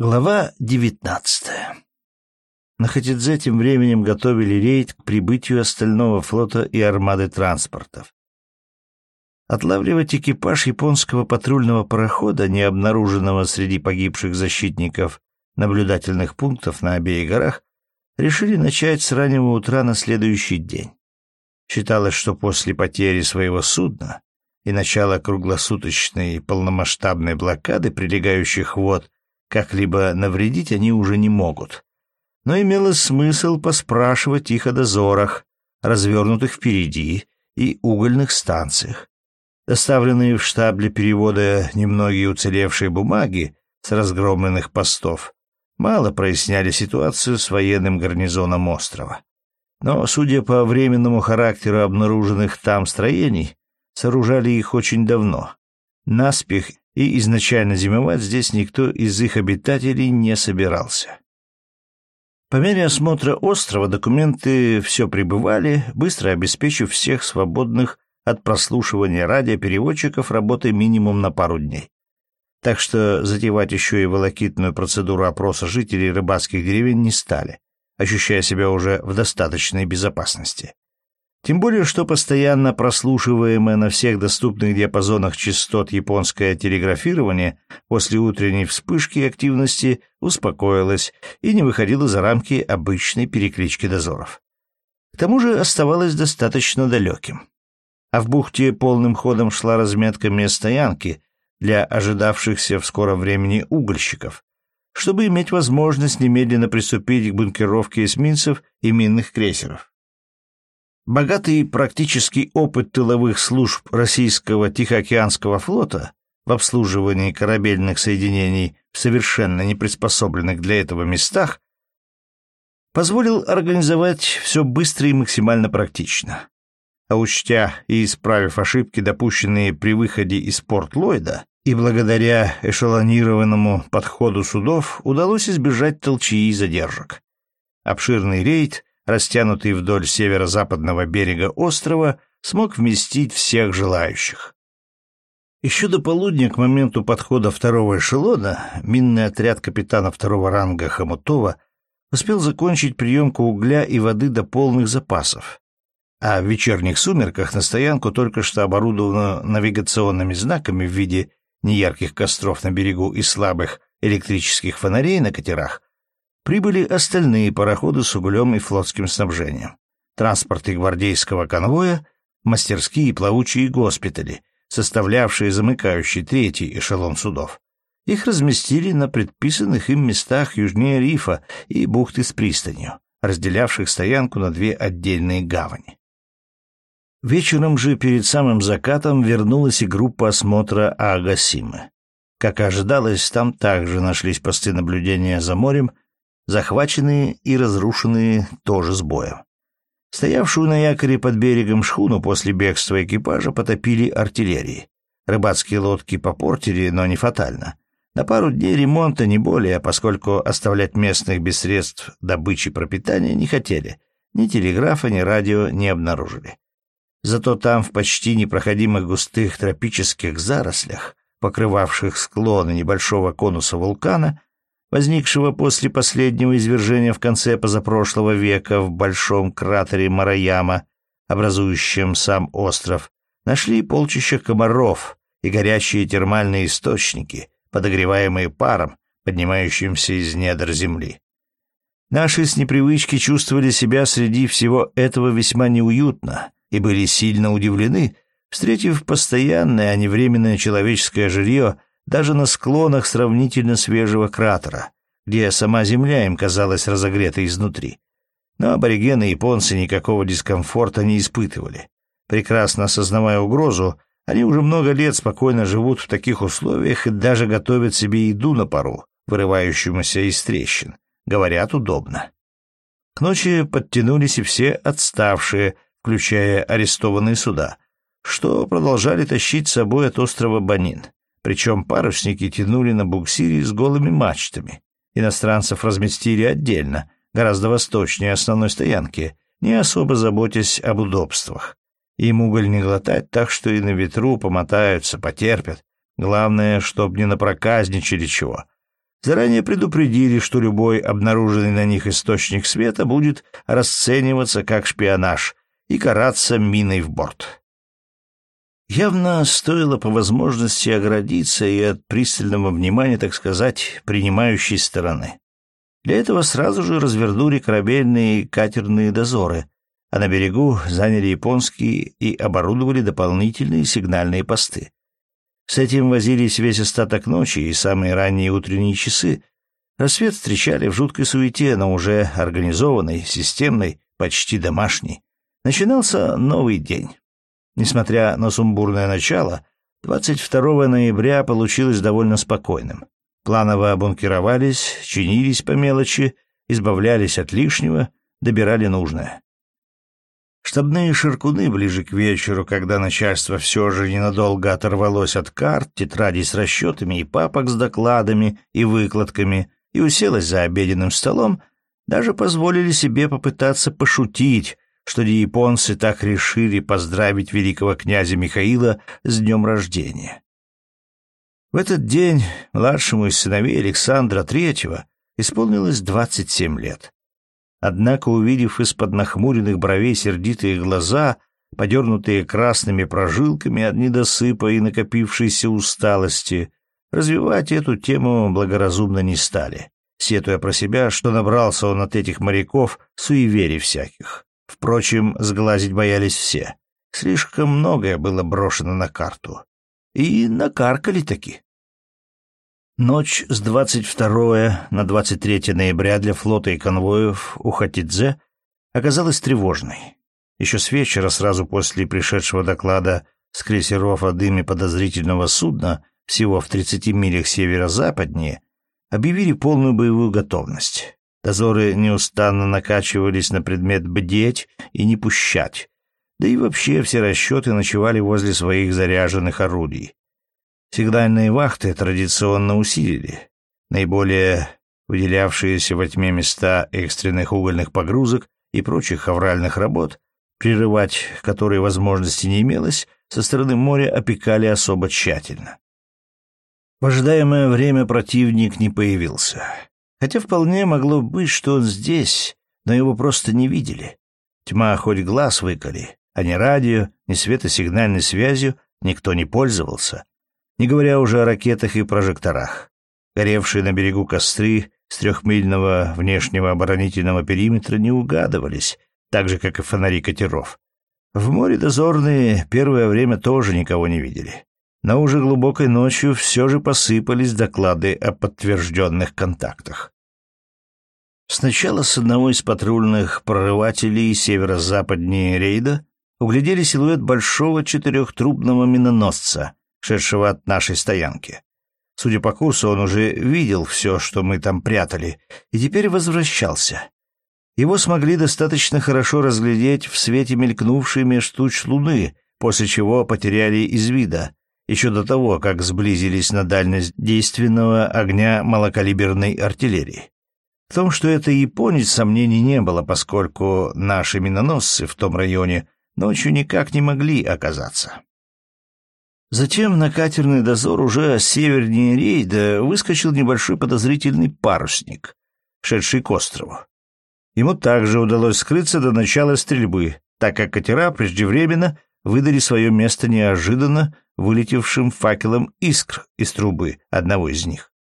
Глава девятнадцатая. На Хатидзе тем временем готовили рейд к прибытию остального флота и армады транспортов. Отлавливать экипаж японского патрульного парохода, не обнаруженного среди погибших защитников наблюдательных пунктов на обеих горах, решили начать с раннего утра на следующий день. Считалось, что после потери своего судна и начала круглосуточной полномасштабной блокады прилегающих вод как-либо навредить они уже не могут. Но имело смысл поспрашивать их о дозорах, развернутых впереди, и угольных станциях. Доставленные в штаб для перевода немногие уцелевшие бумаги с разгромленных постов мало проясняли ситуацию с военным гарнизоном острова. Но, судя по временному характеру обнаруженных там строений, сооружали их очень давно, наспех и изначально зимовать здесь никто из их обитателей не собирался. По мере осмотра острова документы все прибывали, быстро обеспечив всех свободных от прослушивания радиопереводчиков работой минимум на пару дней. Так что затевать еще и волокитную процедуру опроса жителей рыбацких деревень не стали, ощущая себя уже в достаточной безопасности. Тем более, что постоянно прослушиваемое на всех доступных диапазонах частот японское телеграфирование после утренней вспышки активности успокоилось и не выходило за рамки обычной переклички дозоров. К тому же оставалось достаточно далеким. А в бухте полным ходом шла разметка мест стоянки для ожидавшихся в скором времени угольщиков, чтобы иметь возможность немедленно приступить к бункеровке эсминцев и минных крейсеров. Богатый практический опыт тыловых служб российского Тихоокеанского флота в обслуживании корабельных соединений в совершенно неприспособленных для этого местах позволил организовать все быстро и максимально практично. А учтя и исправив ошибки, допущенные при выходе из порт Ллойда, и благодаря эшелонированному подходу судов удалось избежать толчии и задержек. Обширный рейд — растянутый вдоль северо-западного берега острова, смог вместить всех желающих. Еще до полудня, к моменту подхода второго эшелона, минный отряд капитана второго ранга Хомутова успел закончить приемку угля и воды до полных запасов, а в вечерних сумерках на стоянку, только что оборудованную навигационными знаками в виде неярких костров на берегу и слабых электрических фонарей на катерах, прибыли остальные пароходы с углем и флотским снабжением, транспорты гвардейского конвоя, мастерские и плавучие госпитали, составлявшие замыкающий третий эшелон судов. Их разместили на предписанных им местах южнее рифа и бухты с пристанью, разделявших стоянку на две отдельные гавани. Вечером же перед самым закатом вернулась и группа осмотра Агасимы. Как ожидалось, там также нашлись посты наблюдения за морем захваченные и разрушенные тоже с боем. Стоявшую на якоре под берегом шхуну после бегства экипажа потопили артиллерией. Рыбацкие лодки попортили, но не фатально. На пару дней ремонта не более, поскольку оставлять местных без средств добычи пропитания не хотели. Ни телеграфа, ни радио не обнаружили. Зато там, в почти непроходимых густых тропических зарослях, покрывавших склоны небольшого конуса вулкана, возникшего после последнего извержения в конце позапрошлого века в большом кратере Мараяма, образующем сам остров, нашли полчища комаров и горячие термальные источники, подогреваемые паром, поднимающимся из недр земли. Наши с непривычки чувствовали себя среди всего этого весьма неуютно и были сильно удивлены, встретив постоянное, а не временное человеческое жилье даже на склонах сравнительно свежего кратера, где сама земля им казалась разогретой изнутри. Но аборигены и японцы никакого дискомфорта не испытывали. Прекрасно осознавая угрозу, они уже много лет спокойно живут в таких условиях и даже готовят себе еду на пару, вырывающемуся из трещин. Говорят, удобно. К ночи подтянулись и все отставшие, включая арестованные суда, что продолжали тащить с собой от острова Банин. Причем парусники тянули на буксире с голыми мачтами. Иностранцев разместили отдельно, гораздо восточнее основной стоянки, не особо заботясь об удобствах. Им уголь не глотать, так что и на ветру помотаются, потерпят. Главное, чтоб не напроказничали чего. заранее предупредили, что любой обнаруженный на них источник света будет расцениваться как шпионаж и караться миной в борт. Явно стоило по возможности оградиться и от пристального внимания, так сказать, принимающей стороны. Для этого сразу же развернули корабельные катерные дозоры, а на берегу заняли японские и оборудовали дополнительные сигнальные посты. С этим возились весь остаток ночи и самые ранние утренние часы. Рассвет встречали в жуткой суете, но уже организованной, системной, почти домашней. Начинался новый день. Несмотря на сумбурное начало, 22 ноября получилось довольно спокойным. Планово бункеровались, чинились по мелочи, избавлялись от лишнего, добирали нужное. Штабные ширкуны ближе к вечеру, когда начальство все же ненадолго оторвалось от карт, тетрадей с расчетами и папок с докладами и выкладками и уселось за обеденным столом, даже позволили себе попытаться пошутить, что японцы так решили поздравить великого князя Михаила с днем рождения. В этот день младшему из сыновей Александра Третьего исполнилось 27 лет. Однако, увидев из-под нахмуренных бровей сердитые глаза, подернутые красными прожилками от недосыпа и накопившейся усталости, развивать эту тему благоразумно не стали, сетуя про себя, что набрался он от этих моряков суеверий всяких. Впрочем, сглазить боялись все. Слишком многое было брошено на карту. И накаркали таки. Ночь с 22 на 23 ноября для флота и конвоев у Хатидзе оказалась тревожной. Еще с вечера, сразу после пришедшего доклада с крейсеров о дыме подозрительного судна, всего в 30 милях северо-западнее, объявили полную боевую готовность. Дозоры неустанно накачивались на предмет бдеть и не пущать, да и вообще все расчеты ночевали возле своих заряженных орудий. Сигнальные вахты традиционно усилили. Наиболее выделявшиеся во тьме места экстренных угольных погрузок и прочих авральных работ, прерывать которые возможности не имелось, со стороны моря опекали особо тщательно. В ожидаемое время противник не появился. Хотя вполне могло быть, что он здесь, но его просто не видели. Тьма хоть глаз выколи, а ни радио, ни светосигнальной связью никто не пользовался, не говоря уже о ракетах и прожекторах. Горевшие на берегу костры с трехмильного внешнего оборонительного периметра не угадывались, так же, как и фонари катеров. В море дозорные первое время тоже никого не видели. Но уже глубокой ночью все же посыпались доклады о подтвержденных контактах. Сначала с одного из патрульных прорывателей северо-западнее рейда углядели силуэт большого четырехтрубного миноносца, шедшего от нашей стоянки. Судя по курсу, он уже видел все, что мы там прятали, и теперь возвращался. Его смогли достаточно хорошо разглядеть в свете мелькнувшей меж туч луны, после чего потеряли из вида, еще до того, как сблизились на дальность действенного огня малокалиберной артиллерии. В том, что это японец, сомнений не было, поскольку наши миноносцы в том районе ночью никак не могли оказаться. Затем на катерный дозор уже севернее рейда выскочил небольшой подозрительный парусник, шедший к острову. Ему также удалось скрыться до начала стрельбы, так как катера преждевременно выдали свое место неожиданно вылетевшим факелом искр из трубы одного из них.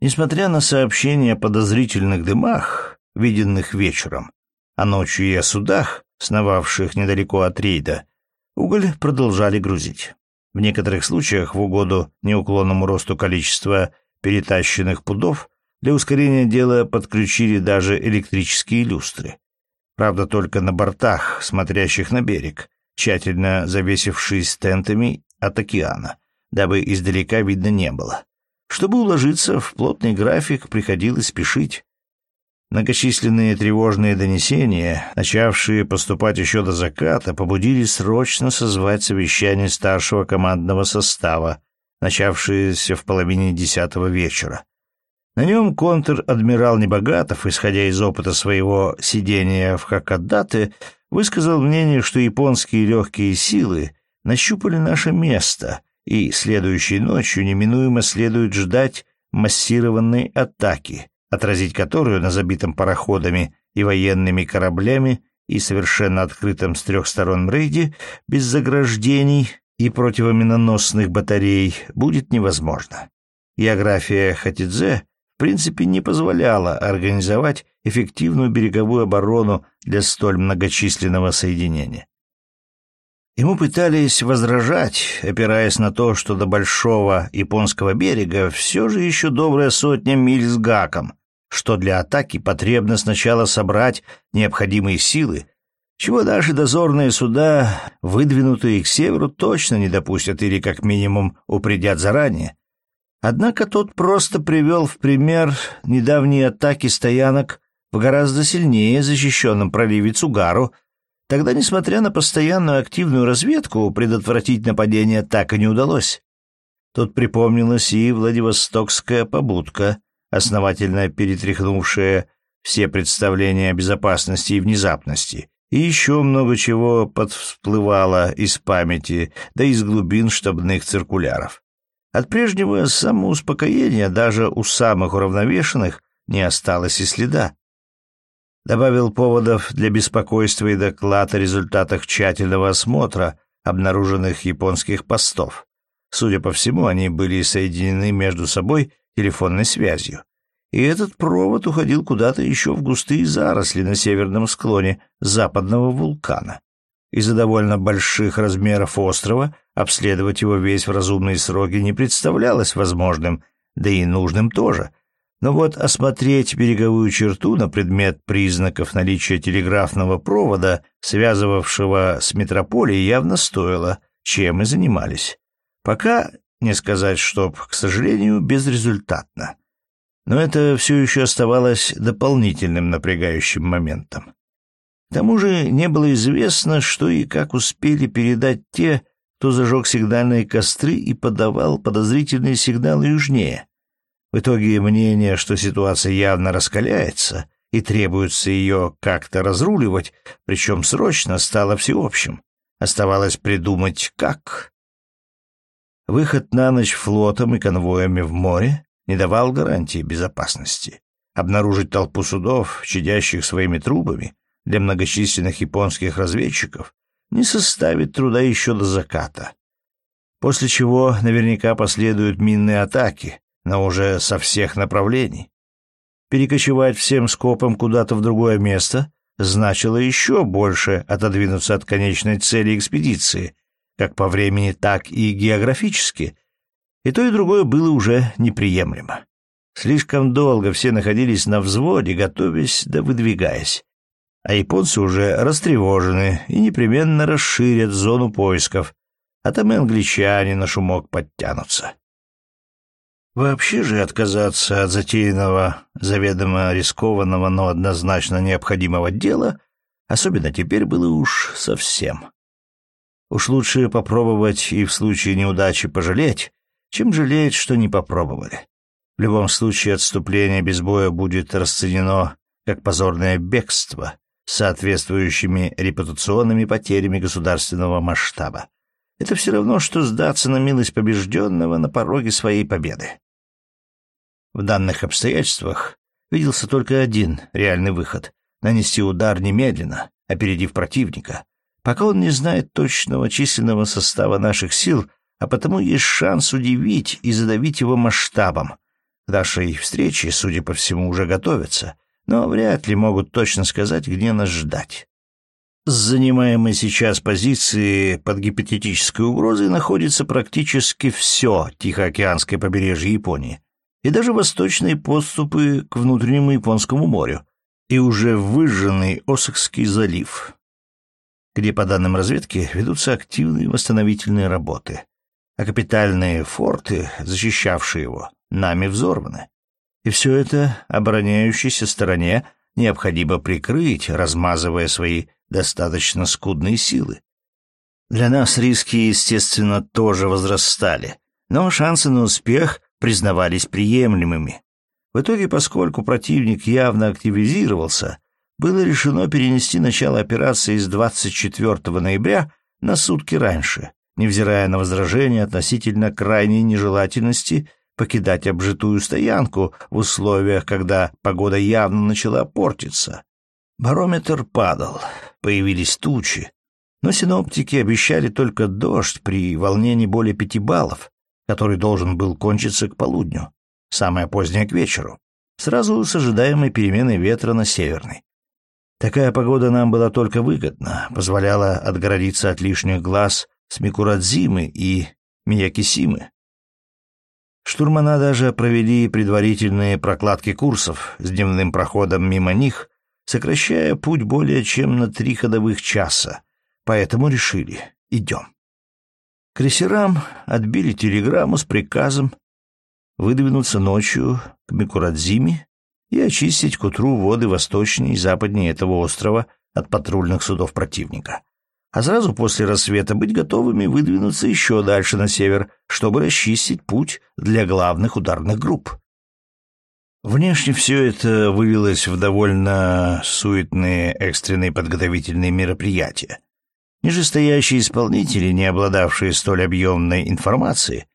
Несмотря на сообщения о подозрительных дымах, виденных вечером, а ночью и о судах, сновавших недалеко от рейда, уголь продолжали грузить. В некоторых случаях в угоду неуклонному росту количества перетащенных пудов для ускорения дела подключили даже электрические люстры. Правда, только на бортах, смотрящих на берег, тщательно завесившись тентами от океана, дабы издалека видно не было. Чтобы уложиться в плотный график, приходилось спешить. Многочисленные тревожные донесения, начавшие поступать еще до заката, побудили срочно созвать совещание старшего командного состава, начавшееся в половине десятого вечера. На нем контр-адмирал Небогатов, исходя из опыта своего сидения в Хакадате, высказал мнение, что японские легкие силы нащупали наше место, и следующей ночью неминуемо следует ждать массированной атаки, отразить которую на забитом пароходами и военными кораблями и совершенно открытом с трех сторон рейде, без заграждений и противоминоносных батарей, будет невозможно. География Хатидзе принципе не позволяла организовать эффективную береговую оборону для столь многочисленного соединения. Ему пытались возражать, опираясь на то, что до большого японского берега все же еще добрая сотня миль с гаком, что для атаки потребно сначала собрать необходимые силы, чего даже дозорные суда, выдвинутые к северу, точно не допустят или как минимум упредят заранее. Однако тот просто привел в пример недавние атаки стоянок в гораздо сильнее защищенном проливе Цугару. Тогда, несмотря на постоянную активную разведку, предотвратить нападение так и не удалось. Тут припомнилась и Владивостокская побудка, основательно перетряхнувшая все представления о безопасности и внезапности. И еще много чего подвсплывало из памяти, да из глубин штабных циркуляров. От прежнего самоуспокоения даже у самых уравновешенных не осталось и следа. Добавил поводов для беспокойства и доклад о результатах тщательного осмотра обнаруженных японских постов. Судя по всему, они были соединены между собой телефонной связью. И этот провод уходил куда-то еще в густые заросли на северном склоне западного вулкана. Из-за довольно больших размеров острова обследовать его весь в разумные сроки не представлялось возможным, да и нужным тоже. Но вот осмотреть береговую черту на предмет признаков наличия телеграфного провода, связывавшего с метрополией, явно стоило, чем и занимались. Пока не сказать, чтоб, к сожалению, безрезультатно. Но это все еще оставалось дополнительным напрягающим моментом. К тому же не было известно, что и как успели передать те, кто зажег сигнальные костры и подавал подозрительные сигналы южнее. В итоге мнение, что ситуация явно раскаляется и требуется ее как-то разруливать, причем срочно, стало всеобщим. Оставалось придумать, как. Выход на ночь флотом и конвоями в море не давал гарантии безопасности. Обнаружить толпу судов, чадящих своими трубами, для многочисленных японских разведчиков не составит труда еще до заката. После чего наверняка последуют минные атаки, но уже со всех направлений. Перекочевать всем скопом куда-то в другое место значило еще больше отодвинуться от конечной цели экспедиции, как по времени, так и географически, и то и другое было уже неприемлемо. Слишком долго все находились на взводе, готовясь да выдвигаясь. А японцы уже растревожены и непременно расширят зону поисков, а там и англичане на шумок подтянутся. Вообще же отказаться от затеянного, заведомо рискованного, но однозначно необходимого дела, особенно теперь было уж совсем. Уж лучше попробовать и в случае неудачи пожалеть, чем жалеть, что не попробовали. В любом случае отступление без боя будет расценено как позорное бегство соответствующими репутационными потерями государственного масштаба. Это все равно, что сдаться на милость побежденного на пороге своей победы. В данных обстоятельствах виделся только один реальный выход — нанести удар немедленно, опередив противника, пока он не знает точного численного состава наших сил, а потому есть шанс удивить и задавить его масштабом. К нашей встрече, судя по всему, уже готовятся, но вряд ли могут точно сказать, где нас ждать. С занимаемой сейчас позиции под гипотетической угрозой находится практически все Тихоокеанское побережье Японии и даже восточные подступы к внутреннему Японскому морю и уже выжженный Осакский залив где, по данным разведки, ведутся активные восстановительные работы, а капитальные форты, защищавшие его, нами взорваны. И все это обороняющейся стороне необходимо прикрыть, размазывая свои достаточно скудные силы. Для нас риски, естественно, тоже возрастали, но шансы на успех признавались приемлемыми. В итоге, поскольку противник явно активизировался, было решено перенести начало операции с 24 ноября на сутки раньше, невзирая на возражения относительно крайней нежелательности покидать обжитую стоянку в условиях, когда погода явно начала портиться. Барометр падал, появились тучи, но синоптики обещали только дождь при волнении более пяти баллов, который должен был кончиться к полудню, самое позднее к вечеру, сразу с ожидаемой переменой ветра на северный. Такая погода нам была только выгодна, позволяла отгородиться от лишних глаз с Микурадзимы и Миякисимы. Штурмана даже провели предварительные прокладки курсов с дневным проходом мимо них, сокращая путь более чем на три ходовых часа, поэтому решили — идем. Крейсерам отбили телеграмму с приказом выдвинуться ночью к Микурадзиме и очистить к утру воды восточнее и западнее этого острова от патрульных судов противника. А сразу после рассвета быть готовыми выдвинуться еще дальше на север, чтобы расчистить путь для главных ударных групп. Внешне все это вывелось в довольно суетные экстренные подготовительные мероприятия. Нижестоящие исполнители, не обладавшие столь объемной информацией,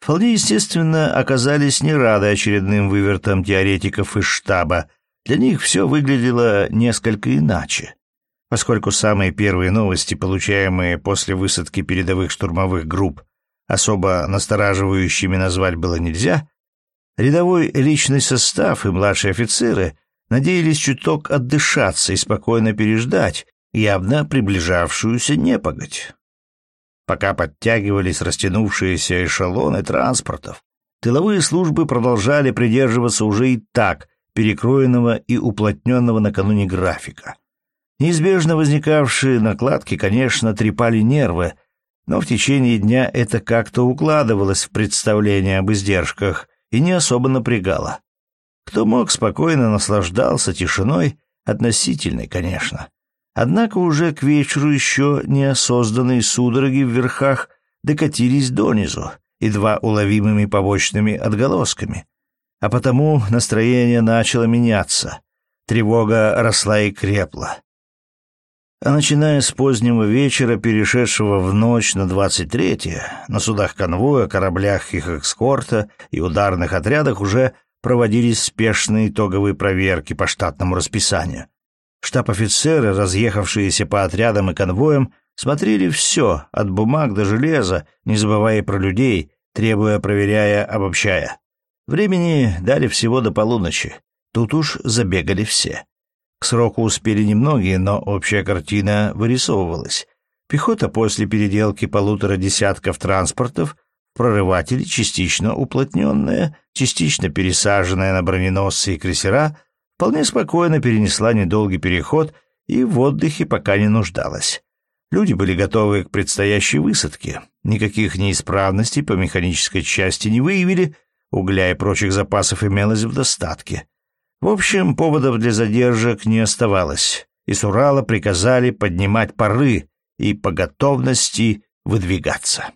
вполне естественно оказались не рады очередным вывертам теоретиков из штаба. Для них все выглядело несколько иначе. Поскольку самые первые новости, получаемые после высадки передовых штурмовых групп, особо настораживающими назвать было нельзя, рядовой личный состав и младшие офицеры надеялись чуток отдышаться и спокойно переждать, явно приближавшуюся непогодь. Пока подтягивались растянувшиеся эшелоны транспортов, тыловые службы продолжали придерживаться уже и так перекроенного и уплотненного накануне графика. Неизбежно возникавшие накладки, конечно, трепали нервы, но в течение дня это как-то укладывалось в представление об издержках и не особо напрягало. Кто мог, спокойно наслаждался тишиной, относительной, конечно. Однако уже к вечеру еще неосозданные судороги в верхах докатились донизу, едва уловимыми побочными отголосками. А потому настроение начало меняться. Тревога росла и крепла. А начиная с позднего вечера, перешедшего в ночь на 23-е, на судах конвоя, кораблях их экскорта и ударных отрядах уже проводились спешные итоговые проверки по штатному расписанию. Штаб-офицеры, разъехавшиеся по отрядам и конвоям, смотрели все, от бумаг до железа, не забывая про людей, требуя, проверяя, обобщая. Времени дали всего до полуночи. Тут уж забегали все. К сроку успели немногие, но общая картина вырисовывалась. Пехота после переделки полутора десятков транспортов, прорыватели частично уплотненная, частично пересаженная на броненосцы и крейсера — вполне спокойно перенесла недолгий переход и в отдыхе пока не нуждалась. Люди были готовы к предстоящей высадке. Никаких неисправностей по механической части не выявили, угля и прочих запасов имелось в достатке. В общем, поводов для задержек не оставалось, и с Урала приказали поднимать пары и по готовности выдвигаться.